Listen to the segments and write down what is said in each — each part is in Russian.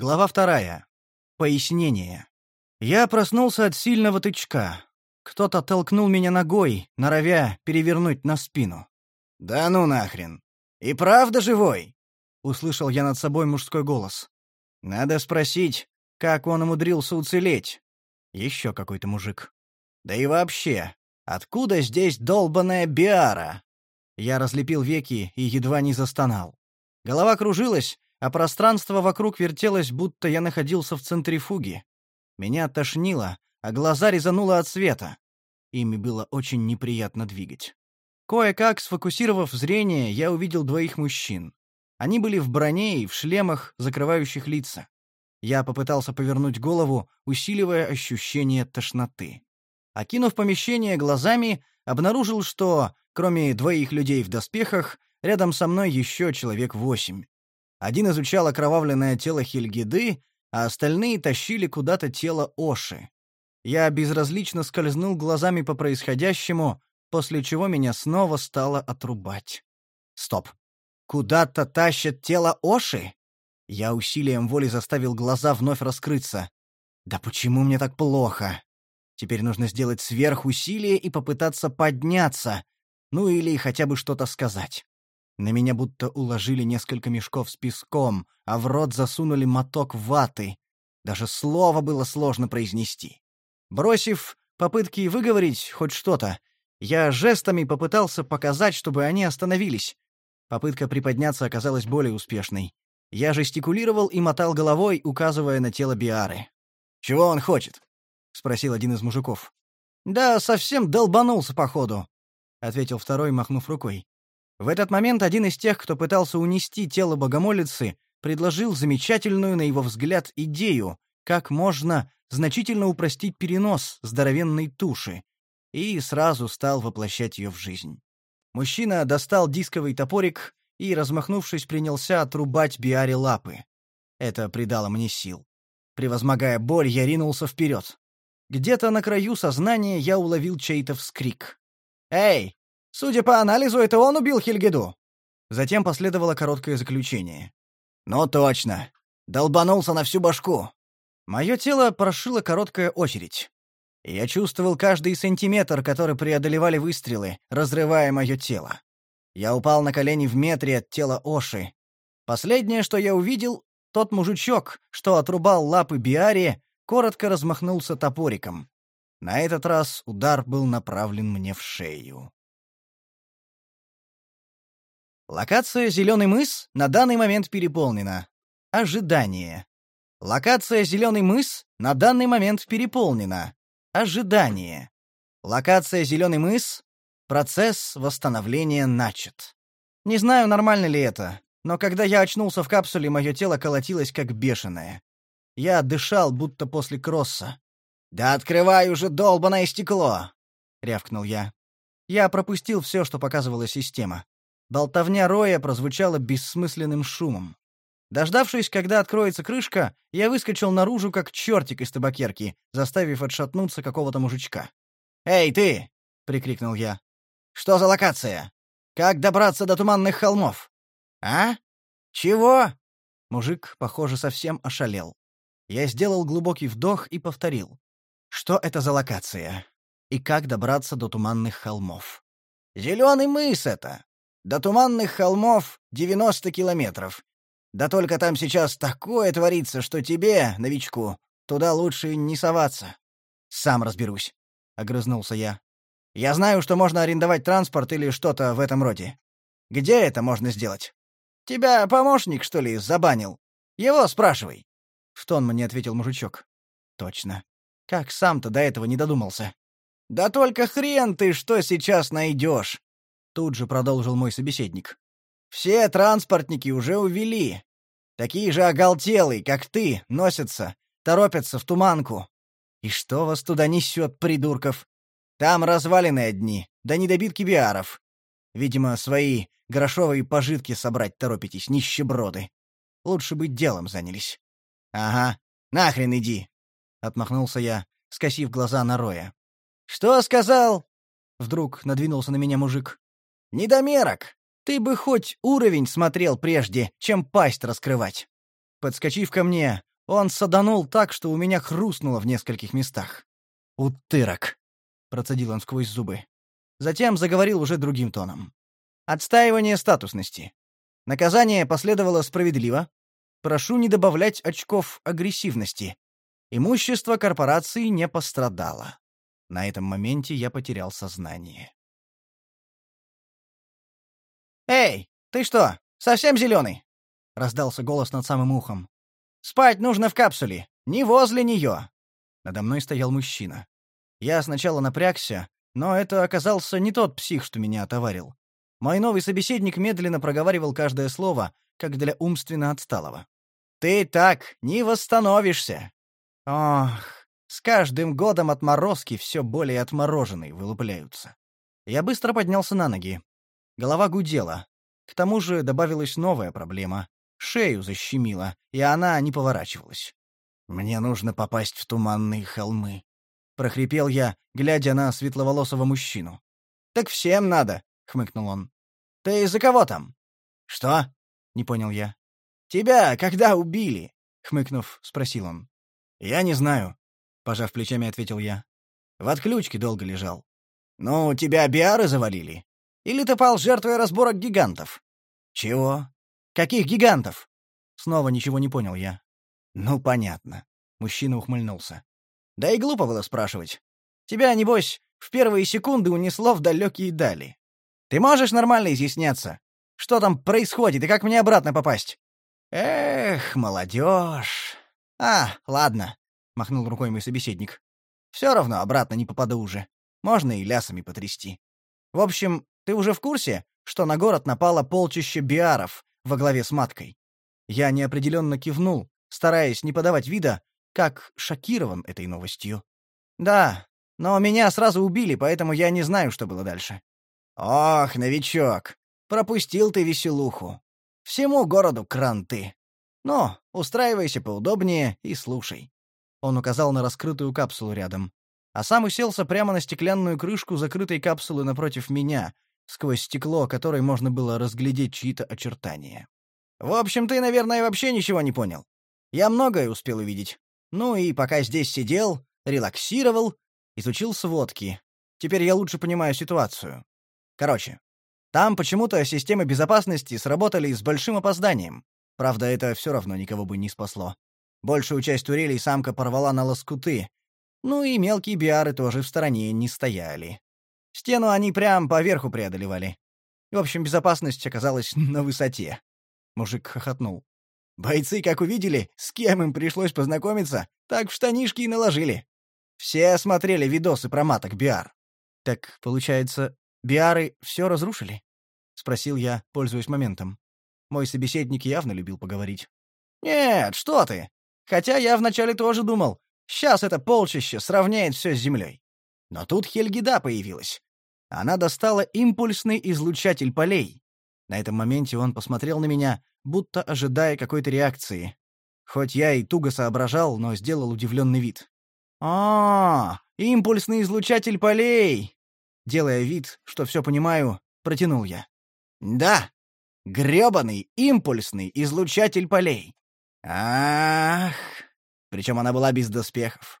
Глава вторая. Пояснение. Я проснулся от сильного тычка. Кто-то толкнул меня ногой, норовя перевернуть на спину. «Да ну нахрен! И правда живой?» — услышал я над собой мужской голос. «Надо спросить, как он умудрился уцелеть?» Еще какой-то мужик. «Да и вообще, откуда здесь долбаная биара?» Я разлепил веки и едва не застонал. Голова кружилась, а пространство вокруг вертелось, будто я находился в центрифуге. Меня тошнило, а глаза резануло от света. Ими было очень неприятно двигать. Кое-как, сфокусировав зрение, я увидел двоих мужчин. Они были в броне и в шлемах, закрывающих лица. Я попытался повернуть голову, усиливая ощущение тошноты. Окинув помещение глазами, обнаружил, что, кроме двоих людей в доспехах, рядом со мной еще человек восемь. Один изучал окровавленное тело Хильгиды, а остальные тащили куда-то тело Оши. Я безразлично скользнул глазами по происходящему, после чего меня снова стало отрубать. Стоп. Куда-то тащат тело Оши? Я усилием воли заставил глаза вновь раскрыться. Да почему мне так плохо? Теперь нужно сделать сверхусилие и попытаться подняться, ну или хотя бы что-то сказать. На меня будто уложили несколько мешков с песком, а в рот засунули моток ваты. Даже слово было сложно произнести. Бросив попытки выговорить хоть что-то, я жестами попытался показать, чтобы они остановились. Попытка приподняться оказалась более успешной. Я жестикулировал и мотал головой, указывая на тело Биары. «Чего он хочет?» — спросил один из мужиков. «Да совсем долбанулся, походу», — ответил второй, махнув рукой. В этот момент один из тех, кто пытался унести тело богомолицы, предложил замечательную, на его взгляд, идею, как можно значительно упростить перенос здоровенной туши, и сразу стал воплощать ее в жизнь. Мужчина достал дисковый топорик и, размахнувшись, принялся отрубать Биаре лапы. Это придало мне сил. Превозмогая боль, я ринулся вперед. Где-то на краю сознания я уловил чей-то вскрик. «Эй, Судя по анализу, это он убил Хильгеду. Затем последовало короткое заключение. Ну точно. Долбанулся на всю башку. Мое тело прошила короткая очередь. Я чувствовал каждый сантиметр, который преодолевали выстрелы, разрывая мое тело. Я упал на колени в метре от тела Оши. Последнее, что я увидел, тот мужичок, что отрубал лапы Биари, коротко размахнулся топориком. На этот раз удар был направлен мне в шею. Локация «Зеленый мыс» на данный момент переполнена. Ожидание. Локация «Зеленый мыс» на данный момент переполнена. Ожидание. Локация «Зеленый мыс» Процесс восстановления начат. Не знаю, нормально ли это, но когда я очнулся в капсуле, мое тело колотилось как бешеное. Я дышал, будто после кросса. «Да открывай уже долбаное стекло!» — рявкнул я. Я пропустил все, что показывала система. Болтовня Роя прозвучала бессмысленным шумом. Дождавшись, когда откроется крышка, я выскочил наружу, как чертик из табакерки, заставив отшатнуться какого-то мужичка. «Эй, ты!» — прикрикнул я. «Что за локация? Как добраться до туманных холмов?» «А? Чего?» Мужик, похоже, совсем ошалел. Я сделал глубокий вдох и повторил. «Что это за локация? И как добраться до туманных холмов?» «Зеленый мыс это!» До туманных холмов 90 километров. Да только там сейчас такое творится, что тебе, новичку, туда лучше не соваться. Сам разберусь, огрызнулся я. Я знаю, что можно арендовать транспорт или что-то в этом роде. Где это можно сделать? Тебя помощник, что ли, забанил? Его спрашивай. В тон мне ответил мужичок. Точно. Как сам-то до этого не додумался? Да только хрен ты что сейчас найдешь. Тут же продолжил мой собеседник. «Все транспортники уже увели. Такие же оголтелые, как ты, носятся, торопятся в туманку. И что вас туда несет, придурков? Там развалины одни, да недобитки биаров. Видимо, свои грошовые пожитки собрать торопитесь, нищеброды. Лучше бы делом занялись. Ага, нахрен иди, отмахнулся я, скосив глаза на Роя. Что сказал? Вдруг надвинулся на меня мужик. «Недомерок! Ты бы хоть уровень смотрел прежде, чем пасть раскрывать!» Подскочив ко мне, Он саданул так, что у меня хрустнуло в нескольких местах. «Утырок!» — процедил он сквозь зубы. Затем заговорил уже другим тоном. «Отстаивание статусности. Наказание последовало справедливо. Прошу не добавлять очков агрессивности. Имущество корпорации не пострадало». На этом моменте я потерял сознание. «Эй, ты что, совсем зеленый?» — раздался голос над самым ухом. Спать нужно в капсуле, не возле нее. Надо мной стоял мужчина. Я сначала напрягся, но это оказался не тот псих, что меня отоварил. Мой новый собеседник медленно проговаривал каждое слово, как для умственно отсталого. «Ты так не восстановишься!» Ох, с каждым годом отморозки все более отмороженные вылупляются. Я быстро поднялся на ноги. Голова гудела. К тому же добавилась новая проблема шею защемило, и она не поворачивалась. «Мне нужно попасть в туманные холмы», — прохрипел я, глядя на светловолосого мужчину. «Так всем надо», — хмыкнул он. «Ты за кого там?» «Что?» — не понял я. «Тебя когда убили?» — хмыкнув, спросил он. «Я не знаю», — пожав плечами, ответил я. «В отключке долго лежал». «Ну, тебя биары завалили? Или ты пал жертвой разборок гигантов?» «Чего?» Каких гигантов? Снова ничего не понял я. Ну, понятно. Мужчина ухмыльнулся. Да и глупо было спрашивать. Тебя, небось, в первые секунды унесло в далекие дали. Ты можешь нормально изъясняться? Что там происходит и как мне обратно попасть? Эх, молодежь. А, ладно, махнул рукой мой собеседник. Все равно обратно не попаду уже. Можно и лясами потрясти. В общем, ты уже в курсе, что на город напало полчище биаров, во главе с маткой. Я неопределенно кивнул, стараясь не подавать вида, как шокирован этой новостью. «Да, но меня сразу убили, поэтому я не знаю, что было дальше». «Ох, новичок, пропустил ты веселуху. Всему городу кранты. Но устраивайся поудобнее и слушай». Он указал на раскрытую капсулу рядом, а сам уселся прямо на стеклянную крышку закрытой капсулы напротив меня, сквозь стекло которой можно было разглядеть чьи-то очертания. «В общем, ты, наверное, вообще ничего не понял. Я многое успел увидеть. Ну и пока здесь сидел, релаксировал, изучил сводки. Теперь я лучше понимаю ситуацию. Короче, там почему-то системы безопасности сработали с большим опозданием. Правда, это все равно никого бы не спасло. Большую часть турелей самка порвала на лоскуты. Ну и мелкие биары тоже в стороне не стояли. Стену они прям поверху преодолевали. В общем, безопасность оказалась на высоте. Мужик хохотнул. Бойцы, как увидели, с кем им пришлось познакомиться, так в штанишки и наложили. Все смотрели видосы про маток Биар. Так, получается, Биары все разрушили? Спросил я, пользуясь моментом. Мой собеседник явно любил поговорить. Нет, что ты. Хотя я вначале тоже думал, сейчас это полчище сравняет все с землей. Но тут Хельгида появилась. Она достала импульсный излучатель полей. На этом моменте он посмотрел на меня, будто ожидая какой-то реакции. Хоть я и туго соображал, но сделал удивленный вид. а, -а, -а импульсный излучатель полей!» Делая вид, что все понимаю, протянул я. «Да, грёбаный импульсный излучатель полей. Ах!» Причем она была без доспехов.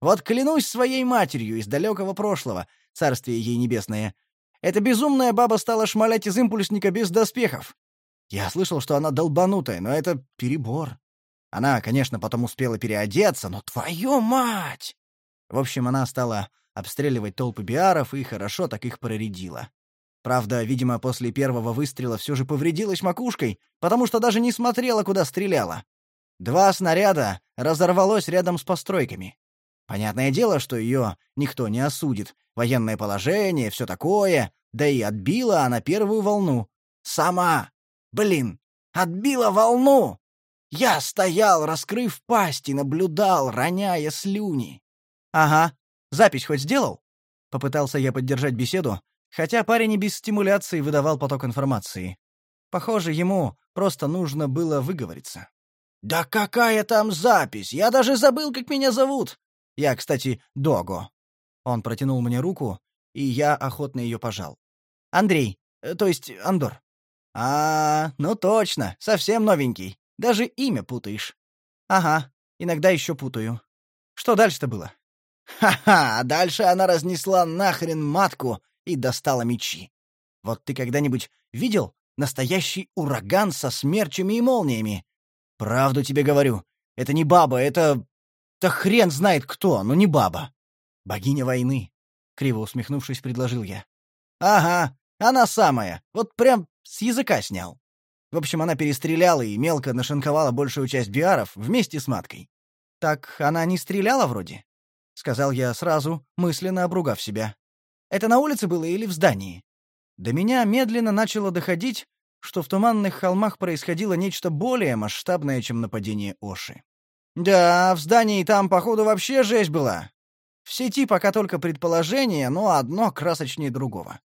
Вот клянусь своей матерью из далекого прошлого, царствие ей небесное, эта безумная баба стала шмалять из импульсника без доспехов. Я слышал, что она долбанутая, но это перебор. Она, конечно, потом успела переодеться, но твою мать! В общем, она стала обстреливать толпы биаров и хорошо так их проредила. Правда, видимо, после первого выстрела все же повредилась макушкой, потому что даже не смотрела, куда стреляла. Два снаряда разорвалось рядом с постройками. Понятное дело, что ее никто не осудит. Военное положение, все такое. Да и отбила она первую волну. Сама! Блин, отбила волну! Я стоял, раскрыв пасть, и наблюдал, роняя слюни. «Ага. Запись хоть сделал?» Попытался я поддержать беседу, хотя парень и без стимуляции выдавал поток информации. Похоже, ему просто нужно было выговориться. «Да какая там запись? Я даже забыл, как меня зовут. Я, кстати, Дого». Он протянул мне руку, и я охотно ее пожал. «Андрей, э, то есть Андор». «А, ну точно, совсем новенький. Даже имя путаешь». «Ага, Иногда еще путаю. Что дальше-то было? Ха-ха, а дальше она разнесла нахрен матку и достала мечи. Вот ты когда-нибудь видел настоящий ураган со смерчами и молниями? Правду тебе говорю, это не баба, это... Да хрен знает кто, но не баба. Богиня войны, — криво усмехнувшись, предложил я. Ага, она самая, вот прям с языка снял. В общем, она перестреляла и мелко нашинковала большую часть биаров вместе с маткой. «Так она не стреляла вроде?» — сказал я сразу, мысленно обругав себя. «Это на улице было или в здании?» До меня медленно начало доходить, что в Туманных холмах происходило нечто более масштабное, чем нападение Оши. «Да, в здании там, походу, вообще жесть была. В сети пока только предположение, но одно красочнее другого.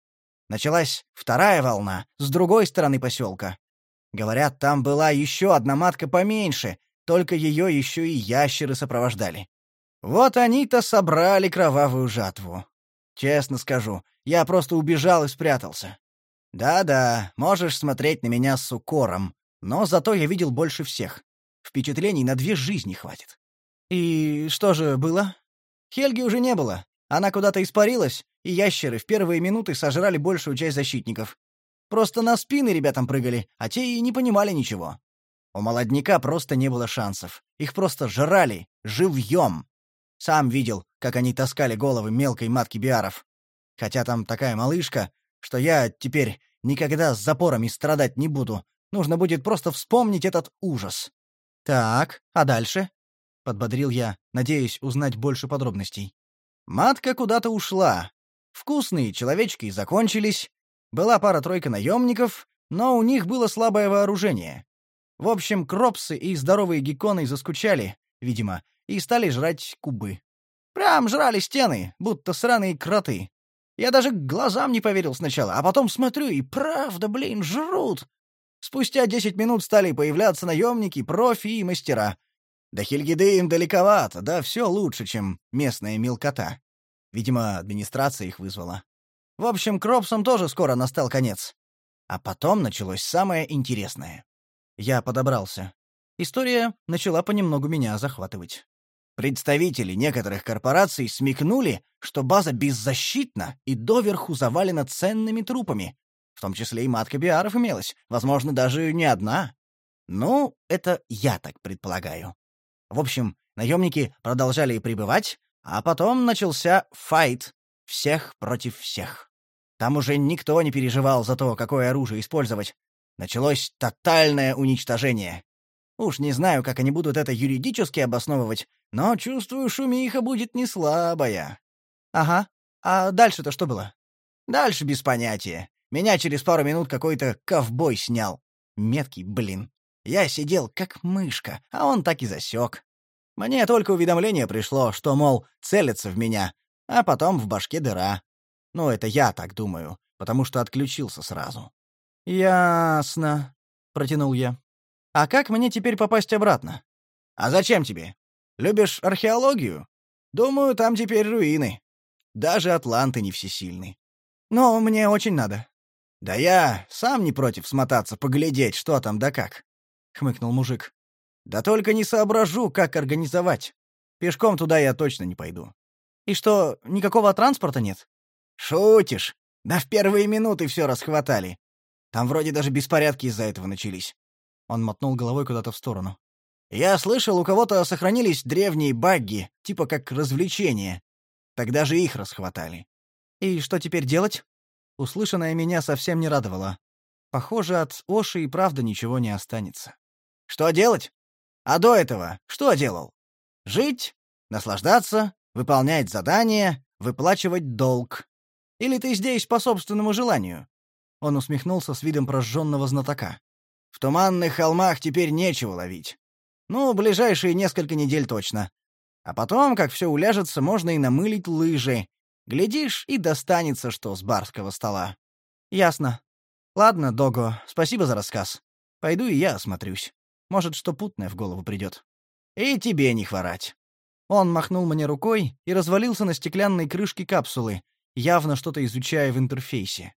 Началась вторая волна с другой стороны поселка. Говорят, там была еще одна матка поменьше, только ее еще и ящеры сопровождали. Вот они-то собрали кровавую жатву. Честно скажу, я просто убежал и спрятался. Да-да, можешь смотреть на меня с укором, но зато я видел больше всех. Впечатлений на две жизни хватит. И что же было? Хельги уже не было. Она куда-то испарилась, и ящеры в первые минуты сожрали большую часть защитников. Просто на спины ребятам прыгали, а те и не понимали ничего. У молодняка просто не было шансов. Их просто жрали, живьем. Сам видел, как они таскали головы мелкой матки биаров. Хотя там такая малышка, что я теперь никогда с запорами страдать не буду. Нужно будет просто вспомнить этот ужас. «Так, а дальше?» — подбодрил я, надеясь узнать больше подробностей. Матка куда-то ушла. Вкусные человечки закончились. Была пара-тройка наемников, но у них было слабое вооружение. В общем, кропсы и здоровые гекконы заскучали, видимо, и стали жрать кубы. Прям жрали стены, будто сраные кроты. Я даже глазам не поверил сначала, а потом смотрю, и правда, блин, жрут. Спустя десять минут стали появляться наемники, профи и мастера. До Хельгиды им далековато, да все лучше, чем местная мелкота. Видимо, администрация их вызвала. В общем, Кропсам тоже скоро настал конец. А потом началось самое интересное. Я подобрался. История начала понемногу меня захватывать. Представители некоторых корпораций смекнули, что база беззащитна и доверху завалена ценными трупами. Том числе и матка биаров имелась, возможно, даже не одна. Ну, это я так предполагаю. В общем, наемники продолжали пребывать, а потом начался файт. Всех против всех. Там уже никто не переживал за то, какое оружие использовать. Началось тотальное уничтожение. Уж не знаю, как они будут это юридически обосновывать, но чувствую, шумиха будет не слабая. Ага. А дальше-то что было? Дальше без понятия. Меня через пару минут какой-то ковбой снял. Меткий, блин. Я сидел как мышка, а он так и засек. Мне только уведомление пришло, что, мол, целится в меня, а потом в башке дыра. Ну, это я так думаю, потому что отключился сразу. «Ясно», — протянул я. «А как мне теперь попасть обратно?» «А зачем тебе? Любишь археологию? Думаю, там теперь руины. Даже атланты не всесильны. Но мне очень надо». «Да я сам не против смотаться, поглядеть, что там да как», — хмыкнул мужик. «Да только не соображу, как организовать. Пешком туда я точно не пойду». «И что, никакого транспорта нет?» «Шутишь? Да в первые минуты все расхватали. Там вроде даже беспорядки из-за этого начались. Он мотнул головой куда-то в сторону. Я слышал, у кого-то сохранились древние багги, типа как развлечения. Тогда же их расхватали. И что теперь делать? Услышанное меня совсем не радовало. Похоже, от Оши и правда ничего не останется. Что делать? А до этого что делал? Жить, наслаждаться, выполнять задания, выплачивать долг. Или ты здесь по собственному желанию? Он усмехнулся с видом прожженного знатока. «В туманных холмах теперь нечего ловить. Ну, ближайшие несколько недель точно. А потом, как все уляжется, можно и намылить лыжи. Глядишь, и достанется что с барского стола». «Ясно. Ладно, Дого, спасибо за рассказ. Пойду и я осмотрюсь. Может, что путное в голову придет. И тебе не хворать». Он махнул мне рукой и развалился на стеклянной крышке капсулы, явно что-то изучая в интерфейсе.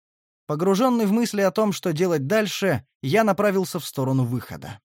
Погруженный в мысли о том, что делать дальше, я направился в сторону выхода.